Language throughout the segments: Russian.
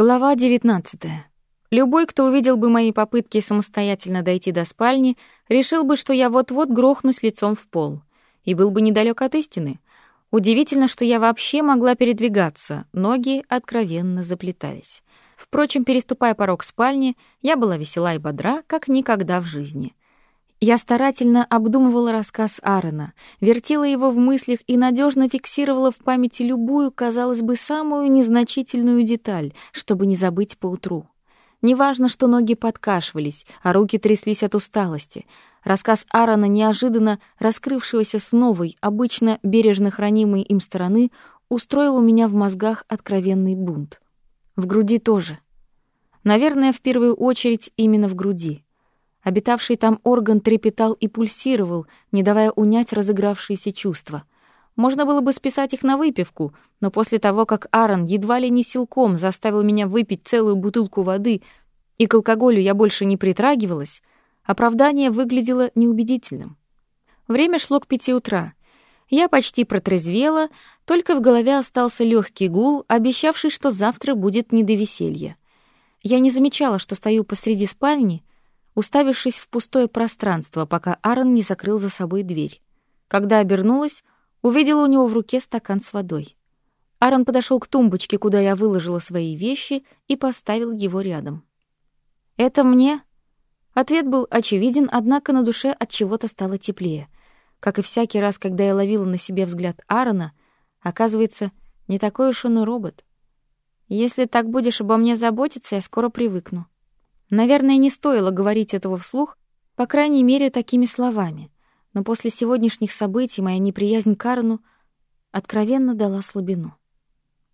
Глава 19. Любой, кто увидел бы мои попытки самостоятельно дойти до спальни, решил бы, что я вот-вот грохнусь лицом в пол, и был бы недалек от истины. Удивительно, что я вообще могла передвигаться, ноги откровенно заплетались. Впрочем, переступая порог спальни, я была весела и бодра, как никогда в жизни. Я старательно обдумывала рассказ Аарона, вертела его в мыслях и надежно фиксировала в памяти любую, казалось бы, самую незначительную деталь, чтобы не забыть поутру. Неважно, что ноги подкашивались, а руки тряслись от усталости. Рассказ Аарона, неожиданно раскрывшегося с новой, обычно бережно хранимой им стороны, устроил у меня в мозгах откровенный бунт. В груди тоже. Наверное, в первую очередь именно в груди — Обитавший там орган трепетал и пульсировал, не давая унять разыгравшиеся чувства. Можно было бы списать их на выпивку, но после того, как Аарон едва ли не силком заставил меня выпить целую бутылку воды, и к алкоголю я больше не притрагивалась, оправдание выглядело неубедительным. Время шло к пяти утра. Я почти протрезвела, только в голове остался легкий гул, обещавший, что завтра будет не до веселья. Я не замечала, что стою посреди спальни, уставившись в пустое пространство, пока Аарон не закрыл за собой дверь. Когда обернулась, увидела у него в руке стакан с водой. Аарон подошел к тумбочке, куда я выложила свои вещи, и поставил его рядом. «Это мне?» Ответ был очевиден, однако на душе от чего-то стало теплее. Как и всякий раз, когда я ловила на себе взгляд Аарона, оказывается, не такой уж он и робот. «Если так будешь обо мне заботиться, я скоро привыкну». Наверное, не стоило говорить этого вслух, по крайней мере, такими словами. Но после сегодняшних событий моя неприязнь к Аарону откровенно дала слабину.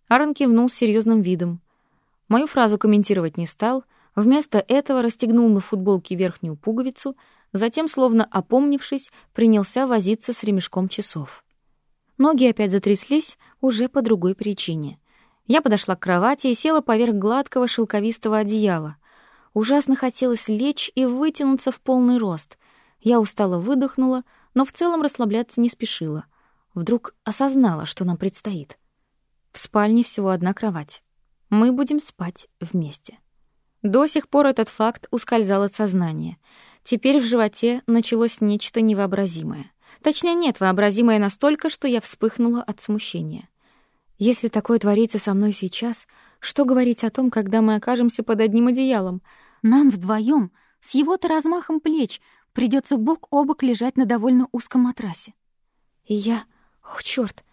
Аарон кивнул серьезным видом. Мою фразу комментировать не стал, вместо этого расстегнул на футболке верхнюю пуговицу, затем, словно опомнившись, принялся возиться с ремешком часов. Ноги опять затряслись, уже по другой причине. Я подошла к кровати и села поверх гладкого шелковистого одеяла — Ужасно хотелось лечь и вытянуться в полный рост. Я устало выдохнула, но в целом расслабляться не спешила. Вдруг осознала, что нам предстоит. В спальне всего одна кровать. Мы будем спать вместе. До сих пор этот факт ускользал от сознания. Теперь в животе началось нечто невообразимое. Точнее, нет, вообразимое настолько, что я вспыхнула от смущения. Если такое творится со мной сейчас, что говорить о том, когда мы окажемся под одним одеялом — нам вдвоем с его-то размахом плеч придется бок о бок лежать на довольно узком матрасе. И я... Ох, чёрт!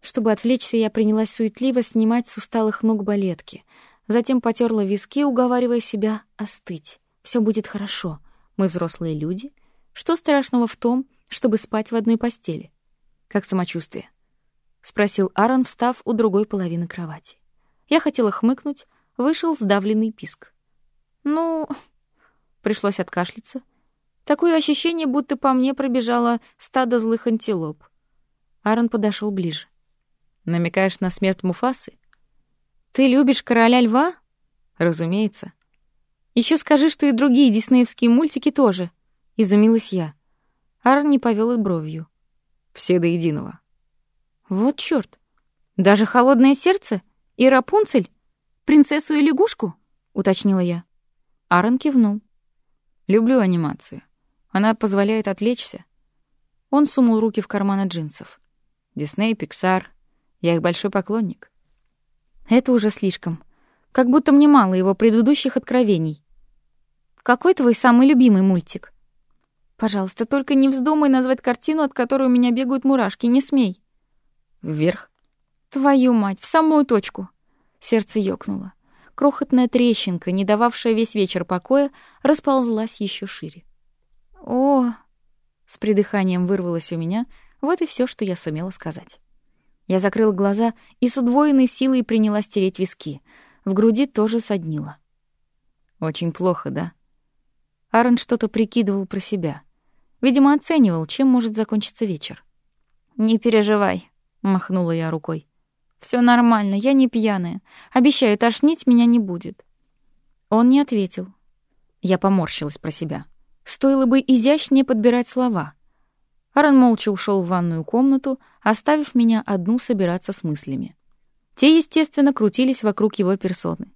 Чтобы отвлечься, я принялась суетливо снимать с усталых ног балетки. Затем потерла виски, уговаривая себя остыть. Все будет хорошо. Мы взрослые люди. Что страшного в том, чтобы спать в одной постели? Как самочувствие? Спросил Аарон, встав у другой половины кровати. Я хотела хмыкнуть, вышел сдавленный писк. Ну, пришлось откашляться. Такое ощущение, будто по мне пробежало стадо злых антилоп. Аарон подошел ближе. Намекаешь на смерть Муфасы? Ты любишь короля льва? Разумеется. Еще скажи, что и другие диснеевские мультики тоже, изумилась я. Аарон не повел и бровью. Все до единого. Вот чёрт. Даже холодное сердце и Рапунцель, принцессу и лягушку, уточнила я. Аарон кивнул. «Люблю анимацию. Она позволяет отвлечься». Он сунул руки в карманы джинсов. «Дисней, Пиксар. Я их большой поклонник». «Это уже слишком. Как будто мне мало его предыдущих откровений. Какой твой самый любимый мультик?» «Пожалуйста, только не вздумай назвать картину, от которой у меня бегают мурашки. Не смей». «Вверх». «Твою мать, в самую точку». Сердце ёкнуло крохотная трещинка, не дававшая весь вечер покоя, расползлась еще шире. «О!» — с придыханием вырвалось у меня, вот и все, что я сумела сказать. Я закрыла глаза и с удвоенной силой принялась тереть виски. В груди тоже соднило. «Очень плохо, да?» Аарон что-то прикидывал про себя. Видимо, оценивал, чем может закончиться вечер. «Не переживай», — махнула я рукой. Все нормально, я не пьяная. Обещаю, тошнить меня не будет». Он не ответил. Я поморщилась про себя. Стоило бы изящнее подбирать слова. Аарон молча ушел в ванную комнату, оставив меня одну собираться с мыслями. Те, естественно, крутились вокруг его персоны.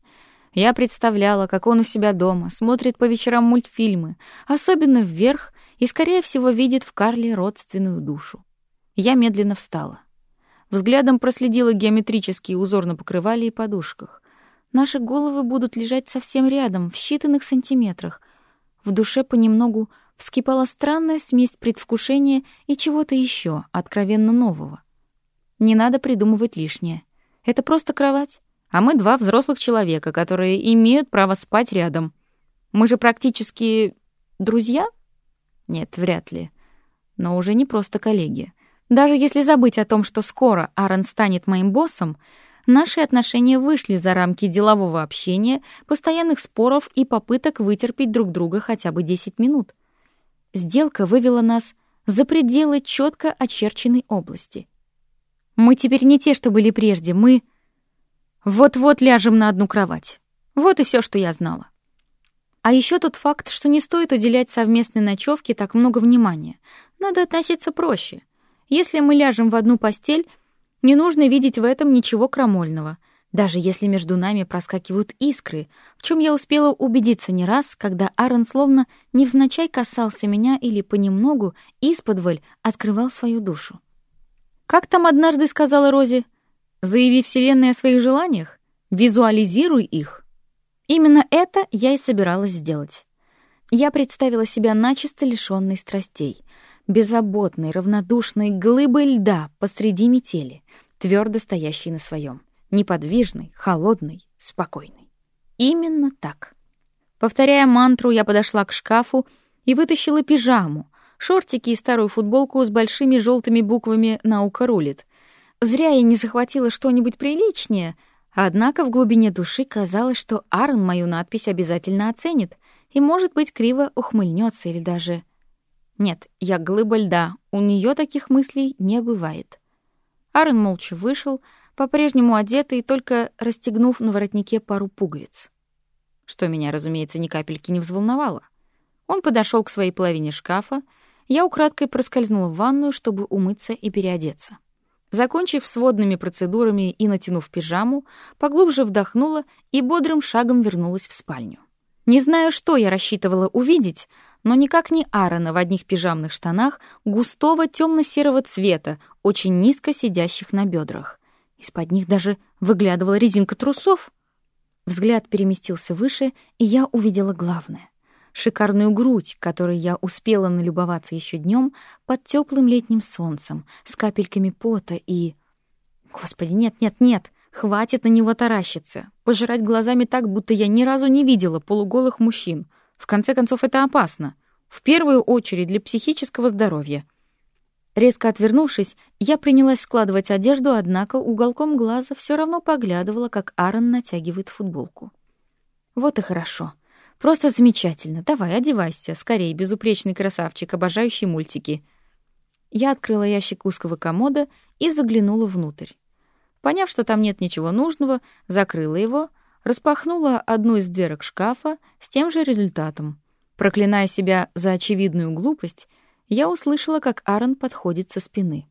Я представляла, как он у себя дома, смотрит по вечерам мультфильмы, особенно вверх, и, скорее всего, видит в Карле родственную душу. Я медленно встала. Взглядом проследила геометрический узор на покрывале и подушках. Наши головы будут лежать совсем рядом, в считанных сантиметрах. В душе понемногу вскипала странная смесь предвкушения и чего-то еще, откровенно нового. Не надо придумывать лишнее. Это просто кровать, а мы два взрослых человека, которые имеют право спать рядом. Мы же практически друзья? Нет, вряд ли. Но уже не просто коллеги. Даже если забыть о том, что скоро Аарон станет моим боссом, наши отношения вышли за рамки делового общения, постоянных споров и попыток вытерпеть друг друга хотя бы 10 минут. Сделка вывела нас за пределы четко очерченной области. Мы теперь не те, что были прежде, мы вот-вот ляжем на одну кровать. Вот и все, что я знала. А еще тот факт, что не стоит уделять совместной ночевке так много внимания. Надо относиться проще. Если мы ляжем в одну постель, не нужно видеть в этом ничего крамольного, даже если между нами проскакивают искры, в чем я успела убедиться не раз, когда Аарон словно невзначай касался меня или понемногу исподволь открывал свою душу. Как там однажды сказала Рози, «Заяви Вселенной о своих желаниях, визуализируй их». Именно это я и собиралась сделать. Я представила себя начисто лишённой страстей, беззаботной, равнодушной глыбой льда посреди метели, твердо стоящей на своем, неподвижной, холодной, спокойной. Именно так. Повторяя мантру, я подошла к шкафу и вытащила пижаму, шортики и старую футболку с большими желтыми буквами «Наука рулит». Зря я не захватила что-нибудь приличнее — Однако в глубине души казалось, что Аарон мою надпись обязательно оценит и, может быть, криво ухмыльнется или даже... Нет, я глыба льда, у нее таких мыслей не бывает. Аарон молча вышел, по-прежнему одетый, только расстегнув на воротнике пару пуговиц. Что меня, разумеется, ни капельки не взволновало. Он подошел к своей половине шкафа, я украдкой проскользнула в ванную, чтобы умыться и переодеться. Закончив с водными процедурами и натянув пижаму, поглубже вдохнула и бодрым шагом вернулась в спальню. Не знаю, что я рассчитывала увидеть, но никак не Аарона в одних пижамных штанах густого темно-серого цвета, очень низко сидящих на бедрах. Из-под них даже выглядывала резинка трусов. Взгляд переместился выше, и я увидела главное шикарную грудь, которой я успела налюбоваться еще днем под теплым летним солнцем, с капельками пота и... Господи, нет, нет, нет, хватит на него таращиться, пожирать глазами так, будто я ни разу не видела полуголых мужчин. В конце концов, это опасно. В первую очередь для психического здоровья. Резко отвернувшись, я принялась складывать одежду, однако уголком глаза все равно поглядывала, как Аарон натягивает футболку. Вот и хорошо. Просто замечательно. Давай, одевайся, скорее, безупречный красавчик, обожающий мультики. Я открыла ящик узкого комода и заглянула внутрь. Поняв, что там нет ничего нужного, закрыла его, распахнула одну из дверок шкафа с тем же результатом. Проклиная себя за очевидную глупость, я услышала, как Аарон подходит со спины.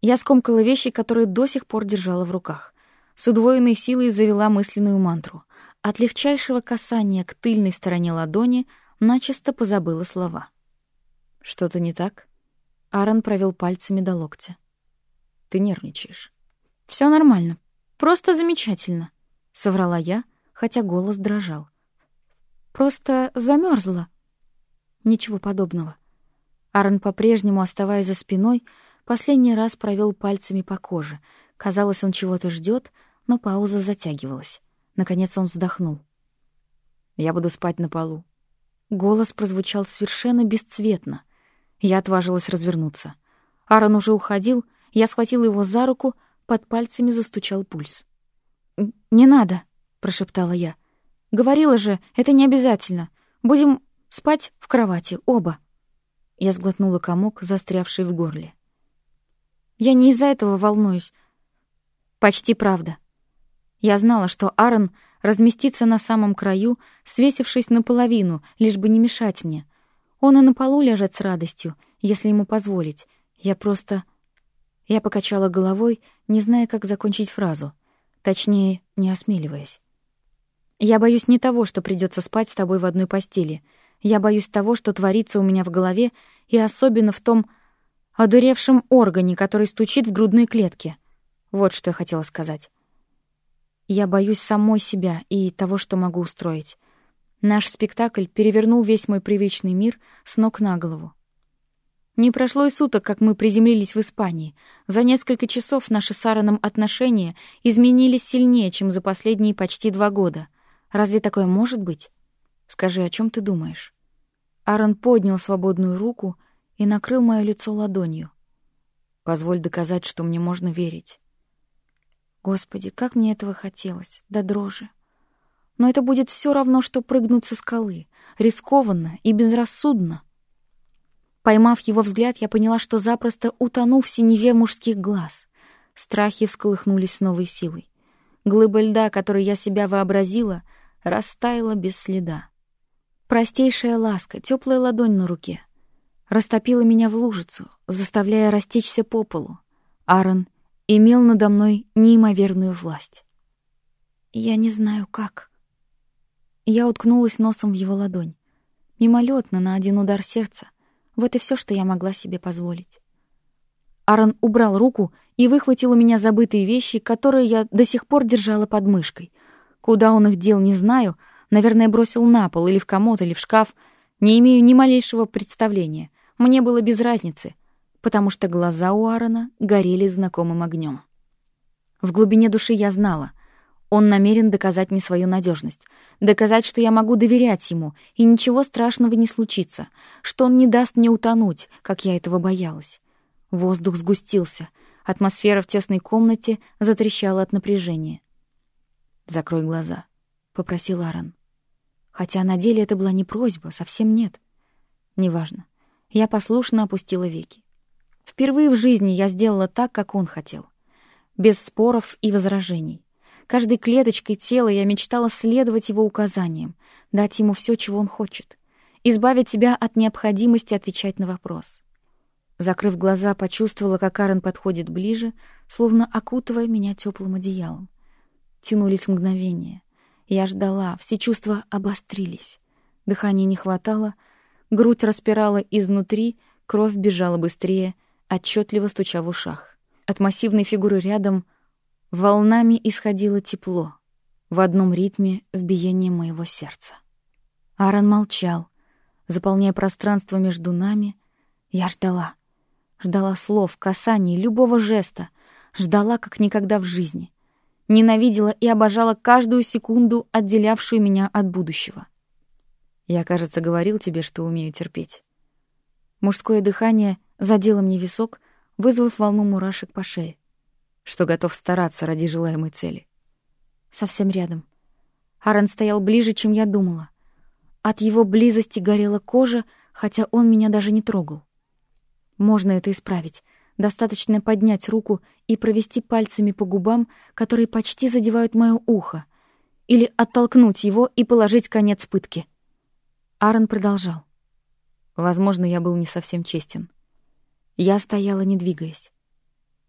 Я скомкала вещи, которые до сих пор держала в руках. С удвоенной силой завела мысленную мантру. От легчайшего касания к тыльной стороне ладони начисто позабыла слова. «Что-то не так?» Аарон провел пальцами до локтя. «Ты нервничаешь». Все нормально. Просто замечательно», — соврала я, хотя голос дрожал. «Просто замерзла. Ничего подобного. Аарон, по-прежнему оставаясь за спиной, последний раз провел пальцами по коже. Казалось, он чего-то ждет, но пауза затягивалась. Наконец он вздохнул. «Я буду спать на полу». Голос прозвучал совершенно бесцветно. Я отважилась развернуться. Аарон уже уходил, я схватила его за руку, под пальцами застучал пульс. «Не надо», — прошептала я. «Говорила же, это не обязательно. Будем спать в кровати, оба». Я сглотнула комок, застрявший в горле. «Я не из-за этого волнуюсь. Почти правда». Я знала, что Аарон разместится на самом краю, свесившись наполовину, лишь бы не мешать мне. Он и на полу ляжет с радостью, если ему позволить. Я просто... Я покачала головой, не зная, как закончить фразу. Точнее, не осмеливаясь. Я боюсь не того, что придется спать с тобой в одной постели. Я боюсь того, что творится у меня в голове, и особенно в том одуревшем органе, который стучит в грудной клетке. Вот что я хотела сказать. Я боюсь самой себя и того, что могу устроить. Наш спектакль перевернул весь мой привычный мир с ног на голову. Не прошло и суток, как мы приземлились в Испании. За несколько часов наши с Аароном отношения изменились сильнее, чем за последние почти два года. Разве такое может быть? Скажи, о чем ты думаешь? Аарон поднял свободную руку и накрыл моё лицо ладонью. Позволь доказать, что мне можно верить. Господи, как мне этого хотелось, да дрожи. Но это будет все равно, что прыгнуть со скалы, рискованно и безрассудно. Поймав его взгляд, я поняла, что запросто утону в синеве мужских глаз. Страхи всколыхнулись с новой силой. Глыба льда, которой я себя вообразила, растаяла без следа. Простейшая ласка, теплая ладонь на руке. Растопила меня в лужицу, заставляя растечься по полу. Аарон имел надо мной неимоверную власть. Я не знаю, как. Я уткнулась носом в его ладонь. Мимолетно, на один удар сердца, вот и все, что я могла себе позволить. Аарон убрал руку и выхватил у меня забытые вещи, которые я до сих пор держала под мышкой. Куда он их дел, не знаю. Наверное, бросил на пол или в комод, или в шкаф. Не имею ни малейшего представления. Мне было без разницы, потому что глаза у Аарона горели знакомым огнем. В глубине души я знала, он намерен доказать мне свою надежность, доказать, что я могу доверять ему, и ничего страшного не случится, что он не даст мне утонуть, как я этого боялась. Воздух сгустился, атмосфера в тесной комнате затрещала от напряжения. «Закрой глаза», — попросил Аарон. Хотя на деле это была не просьба, совсем нет. Неважно. Я послушно опустила веки. Впервые в жизни я сделала так, как он хотел. Без споров и возражений. Каждой клеточкой тела я мечтала следовать его указаниям, дать ему все, чего он хочет, избавить себя от необходимости отвечать на вопрос. Закрыв глаза, почувствовала, как Аарон подходит ближе, словно окутывая меня теплым одеялом. Тянулись мгновения. Я ждала, все чувства обострились. Дыхания не хватало, грудь распирала изнутри, кровь бежала быстрее, отчетливо стуча в ушах. От массивной фигуры рядом — Волнами исходило тепло в одном ритме с биением моего сердца. Аарон молчал, заполняя пространство между нами. Я ждала. Ждала слов, касаний, любого жеста. Ждала, как никогда в жизни. Ненавидела и обожала каждую секунду, отделявшую меня от будущего. Я, кажется, говорил тебе, что умею терпеть. Мужское дыхание задело мне висок, вызвав волну мурашек по шее что готов стараться ради желаемой цели. Совсем рядом. Аарон стоял ближе, чем я думала. От его близости горела кожа, хотя он меня даже не трогал. Можно это исправить. Достаточно поднять руку и провести пальцами по губам, которые почти задевают моё ухо, или оттолкнуть его и положить конец пытке. Аарон продолжал. Возможно, я был не совсем честен. Я стояла, не двигаясь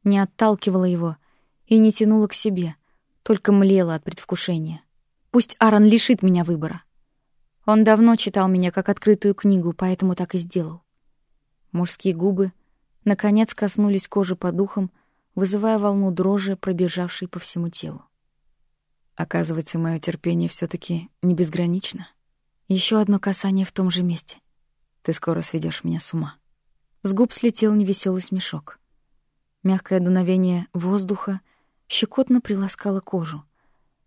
не отталкивала его и не тянула к себе, только млела от предвкушения. Пусть Аарон лишит меня выбора. Он давно читал меня как открытую книгу, поэтому так и сделал. Мужские губы наконец коснулись кожи под духом, вызывая волну дрожи, пробежавшей по всему телу. Оказывается, мое терпение все таки не безгранично. Еще одно касание в том же месте. Ты скоро сведешь меня с ума. С губ слетел невеселый смешок. Мягкое дуновение воздуха щекотно приласкало кожу.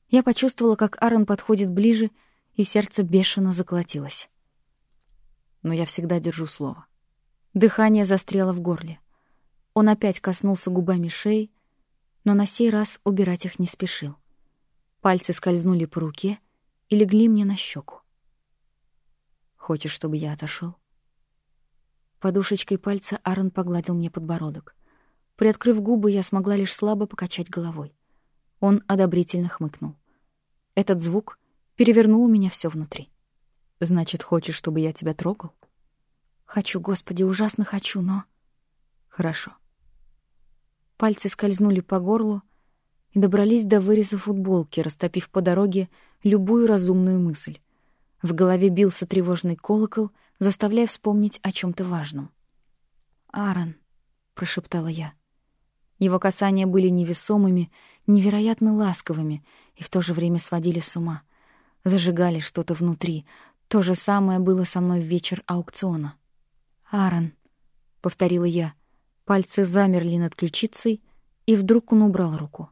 Я почувствовала, как Аарон подходит ближе, и сердце бешено заколотилось. Но я всегда держу слово. Дыхание застряло в горле. Он опять коснулся губами шеи, но на сей раз убирать их не спешил. Пальцы скользнули по руке и легли мне на щеку. «Хочешь, чтобы я отошел? Подушечкой пальца Аарон погладил мне подбородок. Приоткрыв губы, я смогла лишь слабо покачать головой. Он одобрительно хмыкнул. Этот звук перевернул у меня все внутри. «Значит, хочешь, чтобы я тебя трогал?» «Хочу, Господи, ужасно хочу, но...» «Хорошо». Пальцы скользнули по горлу и добрались до выреза футболки, растопив по дороге любую разумную мысль. В голове бился тревожный колокол, заставляя вспомнить о чем то важном. «Аарон», — прошептала я. Его касания были невесомыми, невероятно ласковыми и в то же время сводили с ума. Зажигали что-то внутри. То же самое было со мной в вечер аукциона. «Аарон», — повторила я. Пальцы замерли над ключицей, и вдруг он убрал руку.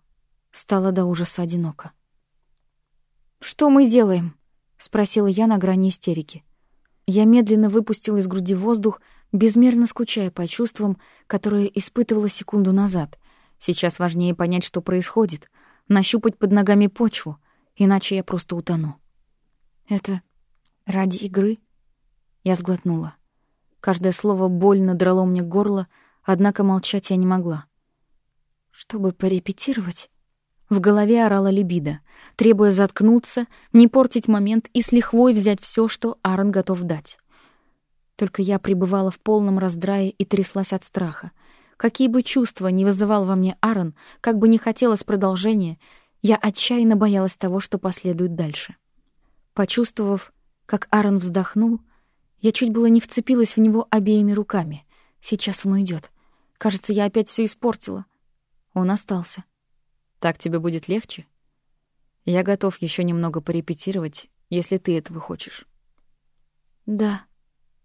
Стало до ужаса одиноко. «Что мы делаем?» — спросила я на грани истерики. Я медленно выпустила из груди воздух, безмерно скучая по чувствам, которые испытывала секунду назад. Сейчас важнее понять, что происходит, нащупать под ногами почву, иначе я просто утону. «Это ради игры?» Я сглотнула. Каждое слово больно драло мне горло, однако молчать я не могла. «Чтобы порепетировать?» В голове орала либидо, требуя заткнуться, не портить момент и с лихвой взять все, что Аарон готов дать. Только я пребывала в полном раздрае и тряслась от страха. Какие бы чувства ни вызывал во мне Аарон, как бы не хотелось продолжения, я отчаянно боялась того, что последует дальше. Почувствовав, как Аарон вздохнул, я чуть было не вцепилась в него обеими руками. Сейчас он уйдет. Кажется, я опять все испортила. Он остался. Так тебе будет легче? Я готов еще немного порепетировать, если ты этого хочешь. Да,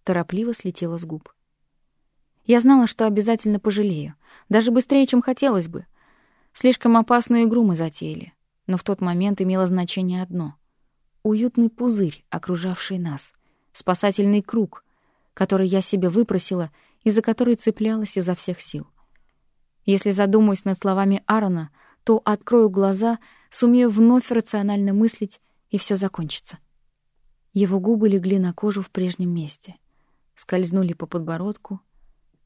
торопливо слетело с губ. Я знала, что обязательно пожалею, даже быстрее, чем хотелось бы. Слишком опасную игру мы затеяли, но в тот момент имело значение одно — уютный пузырь, окружавший нас, спасательный круг, который я себе выпросила и за который цеплялась изо всех сил. Если задумаюсь над словами Аарона — то открою глаза, сумею вновь рационально мыслить, и все закончится. Его губы легли на кожу в прежнем месте, скользнули по подбородку,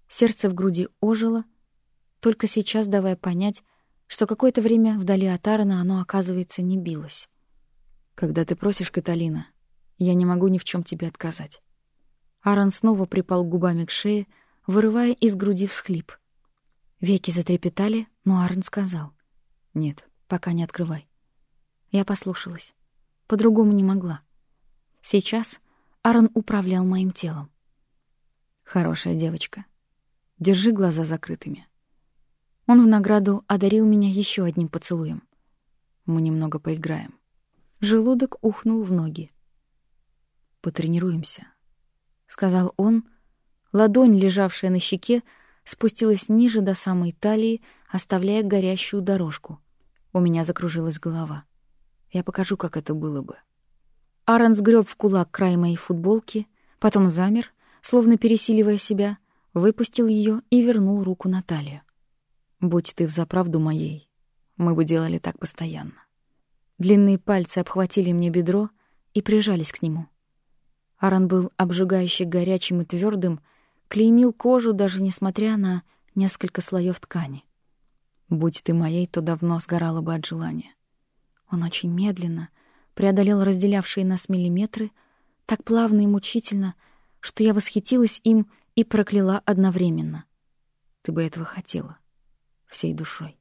сердце в груди ожило, только сейчас давая понять, что какое-то время вдали от Аарона оно, оказывается, не билось. «Когда ты просишь, Каталина, я не могу ни в чем тебе отказать». Аарон снова припал губами к шее, вырывая из груди всхлип. Веки затрепетали, но Аарон сказал. Нет, пока не открывай. Я послушалась. По-другому не могла. Сейчас Аарон управлял моим телом. Хорошая девочка. Держи глаза закрытыми. Он в награду одарил меня еще одним поцелуем. Мы немного поиграем. Желудок ухнул в ноги. Потренируемся, сказал он. Ладонь, лежавшая на щеке, спустилась ниже до самой талии, оставляя горящую дорожку. У меня закружилась голова. Я покажу, как это было бы. Аарон сгреб в кулак край моей футболки, потом замер, словно пересиливая себя, выпустил ее и вернул руку на талию. «Будь ты взаправду моей, мы бы делали так постоянно». Длинные пальцы обхватили мне бедро и прижались к нему. Аарон был обжигающе горячим и твердым, клеймил кожу, даже несмотря на несколько слоев ткани. Будь ты моей, то давно сгорала бы от желания. Он очень медленно преодолел разделявшие нас миллиметры, так плавно и мучительно, что я восхитилась им и прокляла одновременно. Ты бы этого хотела. Всей душой.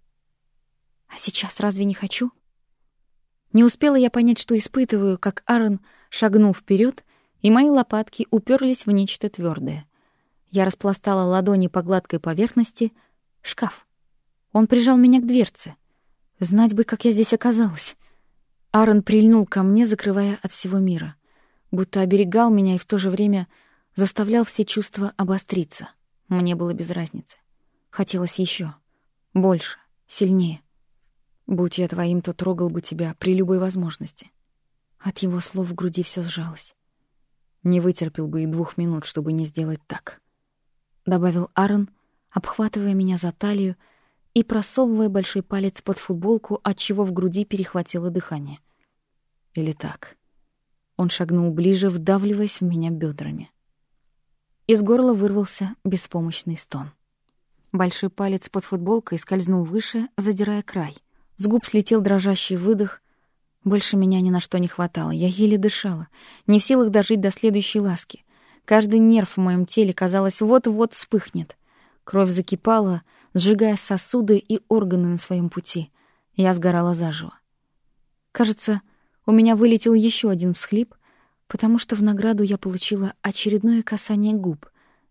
А сейчас разве не хочу? Не успела я понять, что испытываю, как Аарон шагнул вперед, и мои лопатки уперлись в нечто твердое. Я распластала ладони по гладкой поверхности. Шкаф. Он прижал меня к дверце. Знать бы, как я здесь оказалась. Аарон прильнул ко мне, закрывая от всего мира. Будто оберегал меня и в то же время заставлял все чувства обостриться. Мне было без разницы. Хотелось еще, Больше. Сильнее. Будь я твоим, то трогал бы тебя при любой возможности. От его слов в груди все сжалось. Не вытерпел бы и двух минут, чтобы не сделать так добавил Аарон, обхватывая меня за талию и просовывая большой палец под футболку, от чего в груди перехватило дыхание. Или так. Он шагнул ближе, вдавливаясь в меня бедрами. Из горла вырвался беспомощный стон. Большой палец под футболкой скользнул выше, задирая край. С губ слетел дрожащий выдох. Больше меня ни на что не хватало. Я еле дышала, не в силах дожить до следующей ласки. Каждый нерв в моем теле, казалось, вот-вот вспыхнет. Кровь закипала, сжигая сосуды и органы на своем пути. Я сгорала заживо. Кажется, у меня вылетел еще один всхлип, потому что в награду я получила очередное касание губ,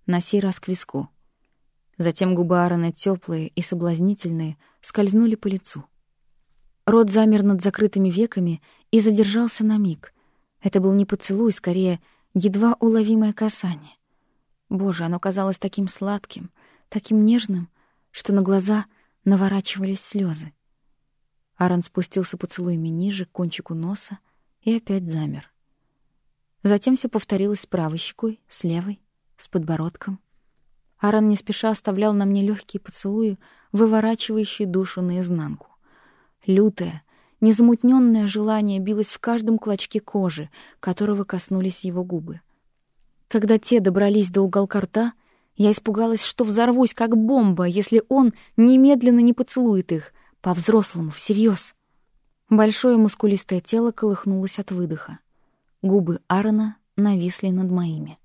на сей раз к виску. Затем губы Аарона, теплые и соблазнительные, скользнули по лицу. Рот замер над закрытыми веками и задержался на миг. Это был не поцелуй, скорее, едва уловимое касание. Боже, оно казалось таким сладким, таким нежным, что на глаза наворачивались слезы. Аарон спустился поцелуями ниже, к кончику носа, и опять замер. Затем все повторилось с правой щекой, с левой, с подбородком. Аарон не спеша оставлял на мне легкие поцелуи, выворачивающие душу наизнанку. Лютое, незамутненное желание билось в каждом клочке кожи, которого коснулись его губы. Когда те добрались до уголка рта, я испугалась, что взорвусь, как бомба, если он немедленно не поцелует их, по-взрослому, всерьез. Большое мускулистое тело колыхнулось от выдоха. Губы Аарона нависли над моими.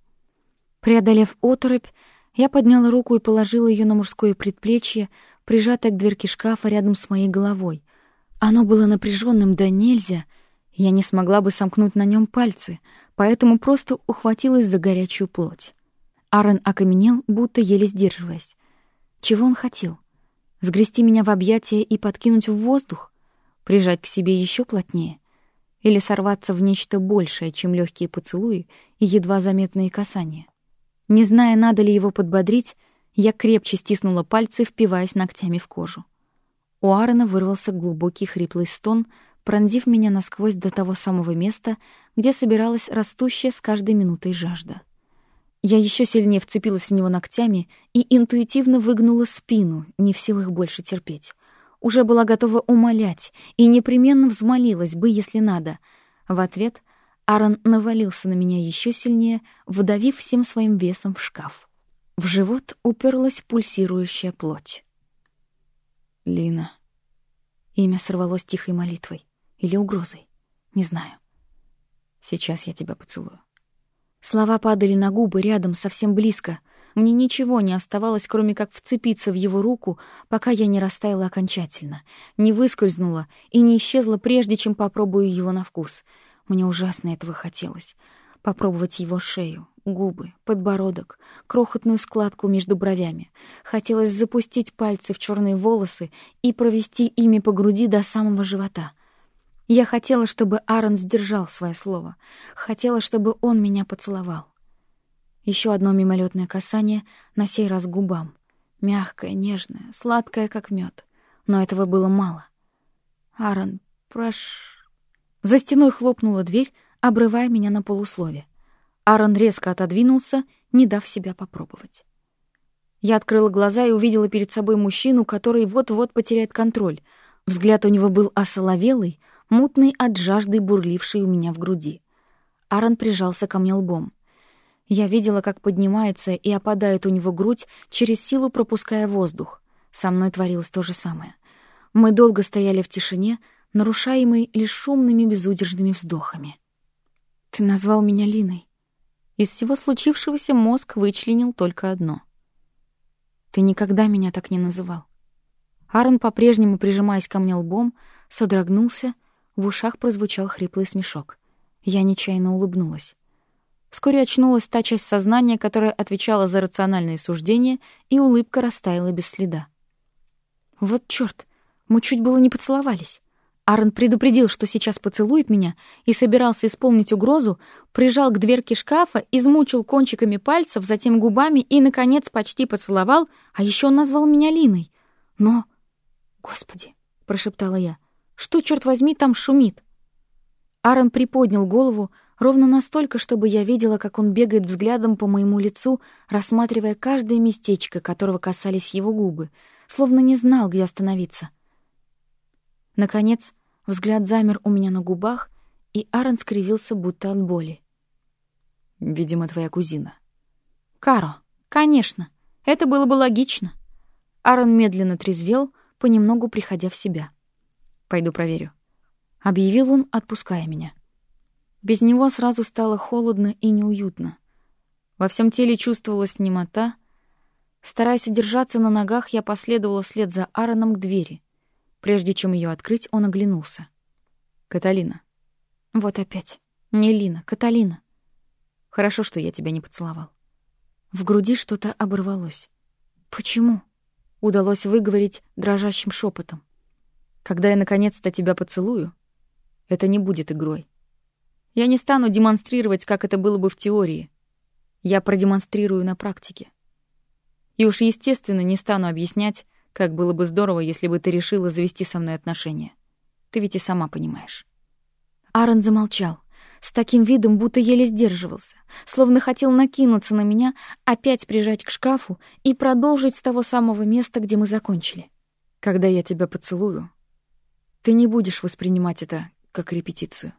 Преодолев оторопь, я подняла руку и положила ее на мужское предплечье, прижатое к дверке шкафа рядом с моей головой. Оно было напряженным да нельзя, я не смогла бы сомкнуть на нем пальцы, поэтому просто ухватилась за горячую плоть. Аарон окаменел, будто еле сдерживаясь. Чего он хотел? Сгрести меня в объятия и подкинуть в воздух? Прижать к себе еще плотнее? Или сорваться в нечто большее, чем легкие поцелуи и едва заметные касания? Не зная, надо ли его подбодрить, я крепче стиснула пальцы, впиваясь ногтями в кожу. У Аарона вырвался глубокий хриплый стон, пронзив меня насквозь до того самого места, где собиралась растущая с каждой минутой жажда. Я еще сильнее вцепилась в него ногтями и интуитивно выгнула спину, не в силах больше терпеть. Уже была готова умолять и непременно взмолилась бы, если надо. В ответ Аарон навалился на меня еще сильнее, вдавив всем своим весом в шкаф. В живот уперлась пульсирующая плоть. «Лина». Имя сорвалось тихой молитвой или угрозой. Не знаю. «Сейчас я тебя поцелую». Слова падали на губы рядом, совсем близко. Мне ничего не оставалось, кроме как вцепиться в его руку, пока я не растаяла окончательно, не выскользнула и не исчезла, прежде чем попробую его на вкус. Мне ужасно этого хотелось. Попробовать его шею, губы, подбородок, крохотную складку между бровями. Хотелось запустить пальцы в черные волосы и провести ими по груди до самого живота — я хотела, чтобы Аарон сдержал свое слово. Хотела, чтобы он меня поцеловал. Еще одно мимолетное касание, на сей раз губам. Мягкое, нежное, сладкое, как мед. Но этого было мало. «Аарон, прош...» За стеной хлопнула дверь, обрывая меня на полуслове. Аарон резко отодвинулся, не дав себя попробовать. Я открыла глаза и увидела перед собой мужчину, который вот-вот потеряет контроль. Взгляд у него был осоловелый, мутный от жажды, бурлившей у меня в груди. Аарон прижался ко мне лбом. Я видела, как поднимается и опадает у него грудь, через силу пропуская воздух. Со мной творилось то же самое. Мы долго стояли в тишине, нарушаемой лишь шумными безудержными вздохами. «Ты назвал меня Линой». Из всего случившегося мозг вычленил только одно. «Ты никогда меня так не называл». Аарон, по-прежнему прижимаясь ко мне лбом, содрогнулся в ушах прозвучал хриплый смешок. Я нечаянно улыбнулась. Вскоре очнулась та часть сознания, которая отвечала за рациональные суждения, и улыбка растаяла без следа. Вот чёрт, мы чуть было не поцеловались. Аарон предупредил, что сейчас поцелует меня, и собирался исполнить угрозу, прижал к дверке шкафа, измучил кончиками пальцев, затем губами и, наконец, почти поцеловал, а еще он назвал меня Линой. Но... «Господи!» — прошептала я. Что, черт возьми, там шумит? Аарон приподнял голову ровно настолько, чтобы я видела, как он бегает взглядом по моему лицу, рассматривая каждое местечко, которого касались его губы, словно не знал, где остановиться. Наконец, взгляд замер у меня на губах, и Аарон скривился, будто от боли. «Видимо, твоя кузина». «Каро, конечно, это было бы логично». Аарон медленно трезвел, понемногу приходя в себя. Пойду проверю. Объявил он, отпуская меня. Без него сразу стало холодно и неуютно. Во всем теле чувствовалась немота. Стараясь удержаться на ногах, я последовала вслед за Аароном к двери. Прежде чем ее открыть, он оглянулся. «Каталина, Вот опять. Не Лина, Каталина. Хорошо, что я тебя не поцеловал. В груди что-то оборвалось. Почему? Удалось выговорить дрожащим шепотом. Когда я наконец-то тебя поцелую, это не будет игрой. Я не стану демонстрировать, как это было бы в теории. Я продемонстрирую на практике. И уж естественно не стану объяснять, как было бы здорово, если бы ты решила завести со мной отношения. Ты ведь и сама понимаешь. Аарон замолчал, с таким видом, будто еле сдерживался, словно хотел накинуться на меня, опять прижать к шкафу и продолжить с того самого места, где мы закончили. Когда я тебя поцелую, ты не будешь воспринимать это как репетицию.